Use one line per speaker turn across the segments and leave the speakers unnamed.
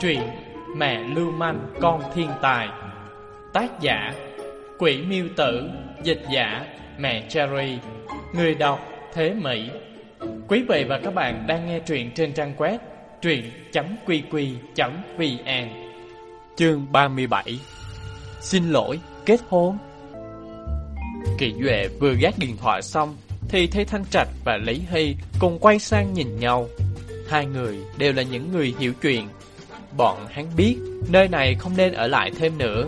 Truyện Mẹ Lưu Manh Con Thiên Tài. Tác giả Quỷ Miêu Tử. Dịch giả Mẹ Cherry. Người đọc Thế Mỹ. Quý vị và các bạn đang nghe truyện trên trang web truyện.qq.vn Chương 37 Xin lỗi, kết hôn. Kỳ Duệ vừa gác điện thoại xong Thì thấy Thanh Trạch và Lý Hy cùng quay sang nhìn nhau Hai người đều là những người hiểu chuyện. Bọn hắn biết nơi này không nên ở lại thêm nữa.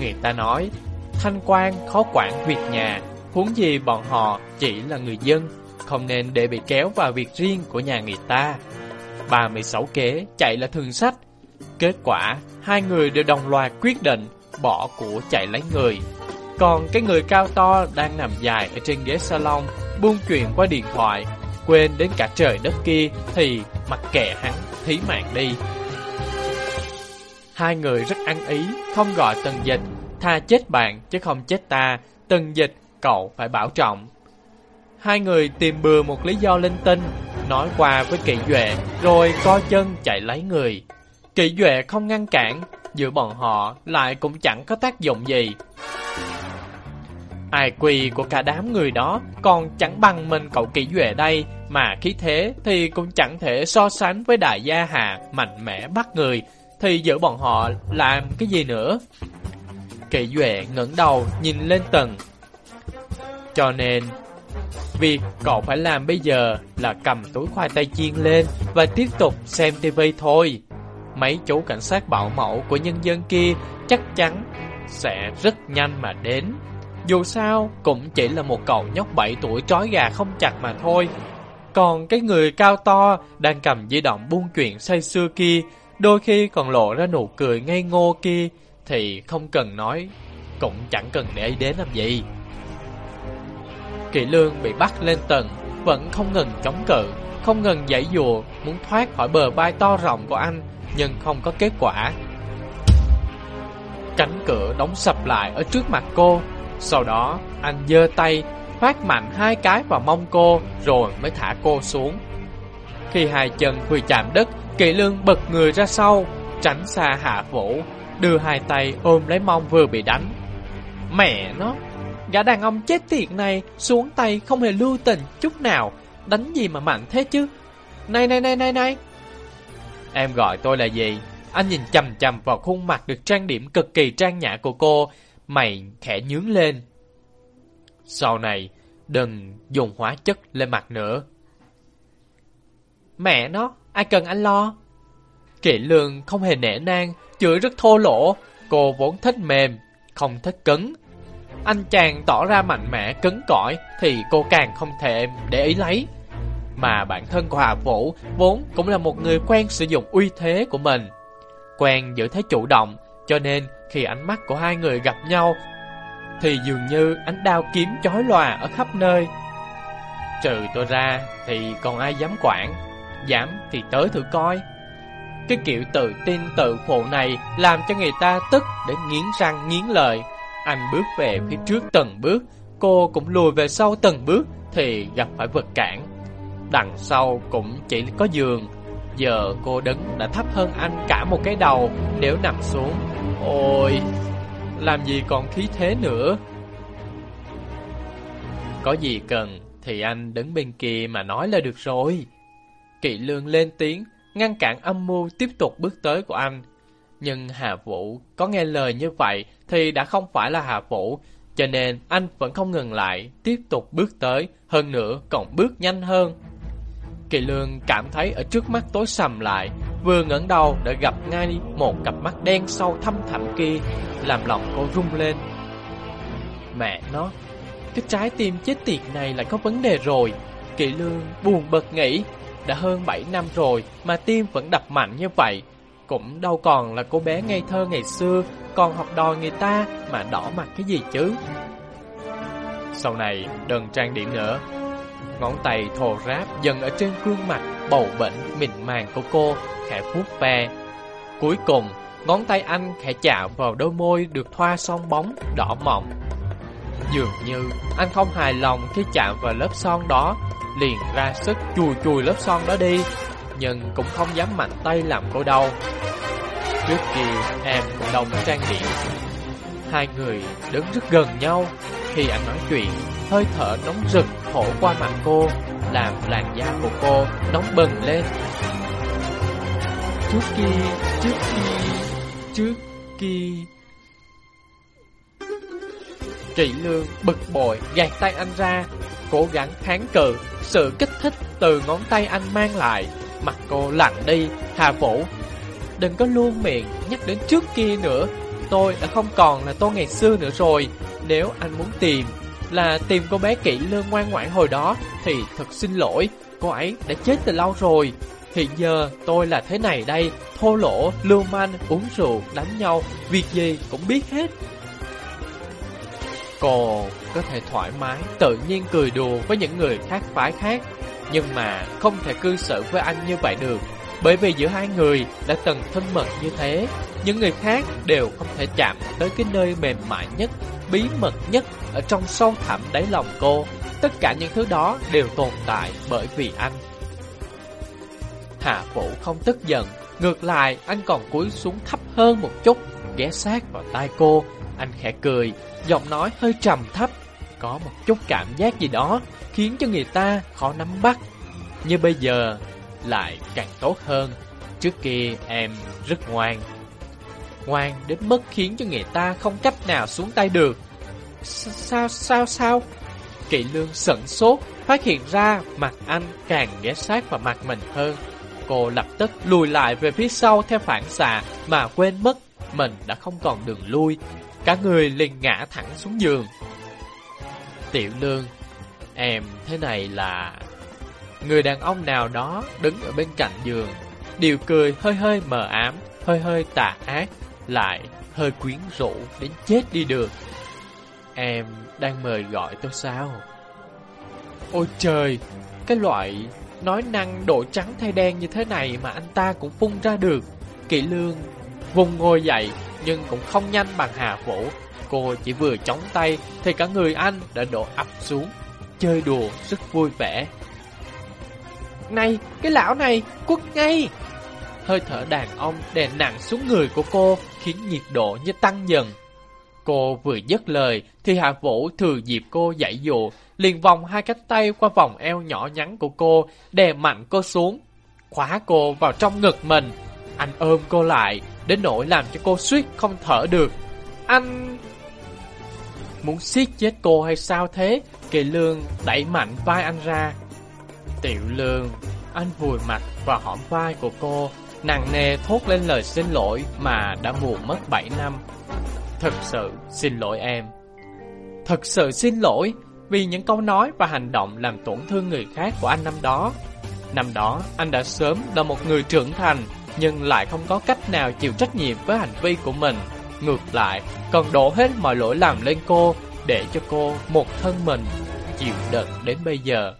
Người ta nói, Thanh quan khó quản việc nhà, Huống gì bọn họ chỉ là người dân, Không nên để bị kéo vào việc riêng của nhà người ta. 36 kế chạy là thường sách. Kết quả, Hai người đều đồng loạt quyết định Bỏ của chạy lấy người. Còn cái người cao to đang nằm dài Ở trên ghế salon, Buông chuyện qua điện thoại Quên đến cả trời đất kia Thì mặc kệ hắn, thí mạng đi. Hai người rất ăn ý, Không gọi tần dịch, Tha chết bạn chứ không chết ta, Tần dịch, cậu phải bảo trọng. Hai người tìm bừa một lý do linh tinh, Nói qua với kỵ duệ, Rồi co chân chạy lấy người. Kỵ duệ không ngăn cản, Giữa bọn họ lại cũng chẳng có tác dụng gì. Ai quỳ của cả đám người đó Còn chẳng bằng mình cậu kỵ duệ đây, Mà khí thế thì cũng chẳng thể so sánh với đại gia hà Mạnh mẽ bắt người, Thì giữa bọn họ làm cái gì nữa Kỵ duệ ngẩng đầu nhìn lên tầng Cho nên, Việc cậu phải làm bây giờ là cầm túi khoai tây chiên lên và tiếp tục xem tivi thôi. Mấy chú cảnh sát bảo mẫu của nhân dân kia chắc chắn sẽ rất nhanh mà đến. Dù sao, cũng chỉ là một cậu nhóc 7 tuổi trói gà không chặt mà thôi. Còn cái người cao to đang cầm di động buôn chuyện say xưa kia, đôi khi còn lộ ra nụ cười ngây ngô kia, thì không cần nói, cũng chẳng cần để ý đến làm gì. Kỵ lương bị bắt lên tầng Vẫn không ngừng chống cự Không ngừng giãy dùa Muốn thoát khỏi bờ vai to rộng của anh Nhưng không có kết quả Cánh cửa đóng sập lại Ở trước mặt cô sau đó anh giơ tay Phát mạnh hai cái vào mông cô Rồi mới thả cô xuống Khi hai chân vừa chạm đất Kỵ lương bật người ra sau Tránh xa hạ vũ Đưa hai tay ôm lấy mông vừa bị đánh Mẹ nó Gã đàn ông chết tiệt này xuống tay không hề lưu tình chút nào, đánh gì mà mạnh thế chứ? Này này này này này! Em gọi tôi là gì? Anh nhìn chầm chầm vào khuôn mặt được trang điểm cực kỳ trang nhã của cô, mày khẽ nhướng lên. Sau này, đừng dùng hóa chất lên mặt nữa. Mẹ nó, ai cần anh lo? Kỵ lương không hề nể nang, chửi rất thô lỗ, cô vốn thích mềm, không thích cứng, anh chàng tỏ ra mạnh mẽ cứng cỏi thì cô càng không thể để ý lấy. Mà bản thân của Hà Vũ vốn cũng là một người quen sử dụng uy thế của mình. Quen giữ thế chủ động, cho nên khi ánh mắt của hai người gặp nhau thì dường như ánh đao kiếm chói lòa ở khắp nơi. Trừ tôi ra thì còn ai dám quản, dám thì tới thử coi. Cái kiểu tự tin tự phụ này làm cho người ta tức để nghiến răng nghiến lợi, anh bước về phía trước từng bước, cô cũng lùi về sau từng bước thì gặp phải vật cản. Đằng sau cũng chỉ có giường. Giờ cô đứng đã thấp hơn anh cả một cái đầu nếu nằm xuống. Ôi, làm gì còn khí thế nữa. Có gì cần thì anh đứng bên kia mà nói là được rồi. Kỵ lương lên tiếng, ngăn cản âm mưu tiếp tục bước tới của anh. Nhưng Hà Vũ có nghe lời như vậy thì đã không phải là Hà Vũ, cho nên anh vẫn không ngừng lại, tiếp tục bước tới, hơn nữa còn bước nhanh hơn. Kỳ Lương cảm thấy ở trước mắt tối sầm lại, vừa ngẩng đầu đã gặp ngay một cặp mắt đen sâu thâm thẳm kia, làm lòng cô rung lên. Mẹ nó, cái trái tim chết tiệt này lại có vấn đề rồi. Kỳ Lương buồn bật nghĩ, đã hơn 7 năm rồi mà tim vẫn đập mạnh như vậy, cũng đâu còn là cô bé ngây thơ ngày xưa Còn học đòi người ta mà đỏ mặt cái gì chứ Sau này đừng trang điểm nữa Ngón tay thồ ráp dần ở trên gương mặt bầu bệnh mịn màng của cô Khẽ vuốt ve Cuối cùng ngón tay anh khẽ chạm vào đôi môi được thoa son bóng đỏ mọng Dường như anh không hài lòng khi chạm vào lớp son đó Liền ra sức chùi chùi lớp son đó đi nhưng cũng không dám mạnh tay làm cô đau. Trước kia em cũng đồng trang điểm. Hai người đứng rất gần nhau, khi anh nói chuyện, hơi thở nóng rực thổi qua mặt cô, làm làn da của cô nóng bừng lên. Trước kia, trước kia, trước kia... Trị Lương bực bội gạt tay anh ra, cố gắng kháng cự sự kích thích từ ngón tay anh mang lại. Mặt cô lạnh đi, Hà Vũ. Đừng có luôn miệng nhắc đến trước kia nữa, tôi đã không còn là tôi ngày xưa nữa rồi. Nếu anh muốn tìm là tìm cô bé kỹ lương ngoan ngoãn hồi đó thì thật xin lỗi, cô ấy đã chết từ lâu rồi. Hiện giờ tôi là thế này đây, thô lỗ, lưu manh, uống rượu, đánh nhau, việc gì cũng biết hết. Cô có thể thoải mái, tự nhiên cười đùa với những người khác phái khác, nhưng mà không thể cư xử với anh như vậy được. Bởi vì giữa hai người đã từng thân mật như thế, những người khác đều không thể chạm tới cái nơi mềm mại nhất, bí mật nhất ở trong sâu thẳm đáy lòng cô. Tất cả những thứ đó đều tồn tại bởi vì anh. Hạ Vũ không tức giận, ngược lại anh còn cúi xuống thấp hơn một chút, ghé sát vào tai cô. Anh khẽ cười, giọng nói hơi trầm thấp, có một chút cảm giác gì đó khiến cho người ta khó nắm bắt. Như bây giờ lại càng tốt hơn. Trước kia em rất ngoan. Ngoan đến mức khiến cho người ta không cách nào xuống tay được. S sao sao sao? Kỵ lương sận sốt, phát hiện ra mặt anh càng ghé sát vào mặt mình hơn. Cô lập tức lùi lại về phía sau theo phản xạ mà quên mất mình đã không còn đường lui. Cả người liền ngã thẳng xuống giường. Tiểu lương, em thế này là... Người đàn ông nào đó đứng ở bên cạnh giường, điều cười hơi hơi mờ ám, hơi hơi tà ác, lại hơi quyến rũ đến chết đi được. Em đang mời gọi tôi sao? Ôi trời, cái loại nói năng độ trắng thay đen như thế này mà anh ta cũng phun ra được. Kỵ lương vùng ngồi dậy nhưng cũng không nhanh bằng Hà Vũ. Cô chỉ vừa chống tay thì cả người anh đã đổ ập xuống, chơi đùa rất vui vẻ. Này, cái lão này, quất ngay! Hơi thở đàn ông đè nặng xuống người của cô khiến nhiệt độ như tăng dần. Cô vừa dứt lời thì Hạ Vũ thừa dịp cô dạy dụ, liền vòng hai cánh tay qua vòng eo nhỏ nhắn của cô, đè mạnh cô xuống, khóa cô vào trong ngực mình. Anh ôm cô lại, đến nỗi làm cho cô suýt không thở được. Anh... Muốn siết chết cô hay sao thế? Kỳ lương đẩy mạnh vai anh ra. Tiểu lương, anh vùi mặt vào hõm vai của cô, nặng nề thốt lên lời xin lỗi mà đã buồn mất 7 năm. Thật sự xin lỗi em. Thật sự xin lỗi vì những câu nói và hành động làm tổn thương người khác của anh năm đó. Năm đó, anh đã sớm là một người trưởng thành, nhưng lại không có cách nào chịu trách nhiệm với hành vi của mình. Ngược lại, còn đổ hết mọi lỗi lầm lên cô, để cho cô một thân mình chịu đựng đến bây giờ.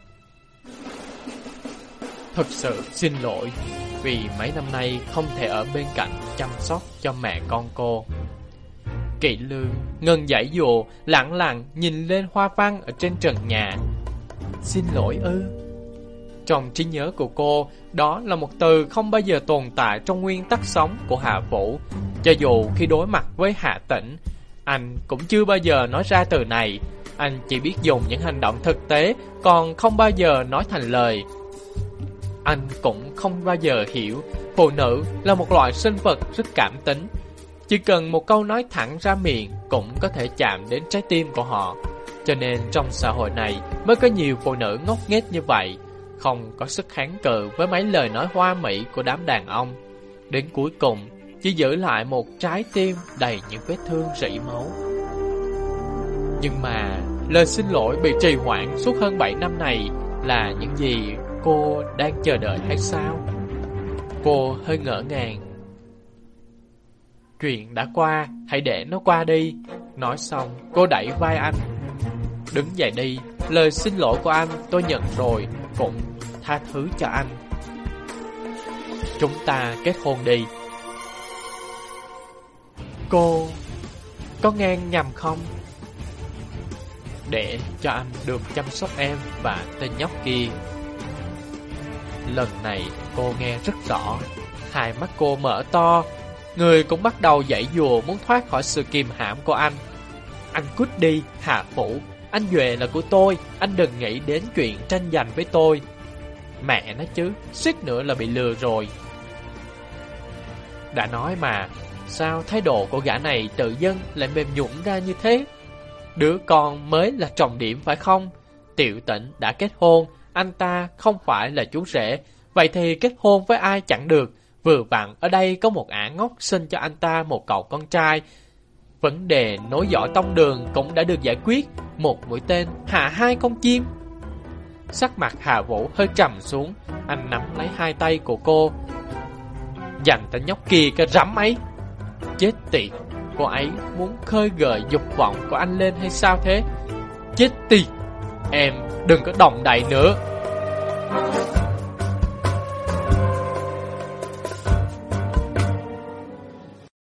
Thật sự xin lỗi vì mấy năm nay không thể ở bên cạnh chăm sóc cho mẹ con cô. Kỵ lương, ngân giải dụ, lặng lặng nhìn lên hoa văn ở trên trần nhà. Xin lỗi ư? Trong trí nhớ của cô, đó là một từ không bao giờ tồn tại trong nguyên tắc sống của Hạ Vũ. Cho dù khi đối mặt với Hạ Tĩnh, anh cũng chưa bao giờ nói ra từ này. Anh chỉ biết dùng những hành động thực tế, còn không bao giờ nói thành lời. Anh cũng không bao giờ hiểu phụ nữ là một loại sinh vật rất cảm tính. Chỉ cần một câu nói thẳng ra miệng cũng có thể chạm đến trái tim của họ. Cho nên trong xã hội này mới có nhiều phụ nữ ngốc nghếch như vậy, không có sức kháng cự với mấy lời nói hoa mỹ của đám đàn ông. Đến cuối cùng, chỉ giữ lại một trái tim đầy những vết thương rỉ máu. Nhưng mà, lời xin lỗi bị trì hoãn suốt hơn 7 năm này là những gì cô đang chờ đợi hay sao? Cô hơi ngỡ ngàng. Chuyện đã qua, hãy để nó qua đi. Nói xong, cô đẩy vai anh. Đứng dậy đi, lời xin lỗi của anh tôi nhận rồi, cũng tha thứ cho anh. Chúng ta kết hôn đi. Cô có ngang nhầm không? Để cho anh được chăm sóc em và tên nhóc kia Lần này cô nghe rất rõ, hai mắt cô mở to, người cũng bắt đầu dãy dùa muốn thoát khỏi sự kìm hãm của anh. Anh cút đi, hạ phủ, anh Duệ là của tôi, anh đừng nghĩ đến chuyện tranh giành với tôi. Mẹ nó chứ, suýt nữa là bị lừa rồi. Đã nói mà, sao thái độ của gã này tự dân lại mềm nhũn ra như thế? Đứa con mới là trọng điểm phải không? Tiểu tỉnh đã kết hôn, anh ta không phải là chú rể, vậy thì kết hôn với ai chẳng được. Vừa vặn ở đây có một ả ngốc sinh cho anh ta một cậu con trai. Vấn đề nối dõi tông đường cũng đã được giải quyết, một mũi tên hạ hai con chim. Sắc mặt Hà Vũ hơi trầm xuống, anh nắm lấy hai tay của cô. Dành tên nhóc kia cái rắm ấy. Chết tiệt, cô ấy muốn khơi gợi dục vọng của anh lên hay sao thế? Chết tiệt, em đừng có động đậy nữa.